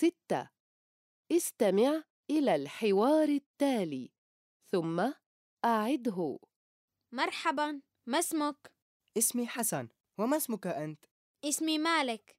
ستة استمع إلى الحوار التالي ثم أعده مرحبا ما اسمك؟ اسمي حسن وما اسمك أنت؟ اسمي مالك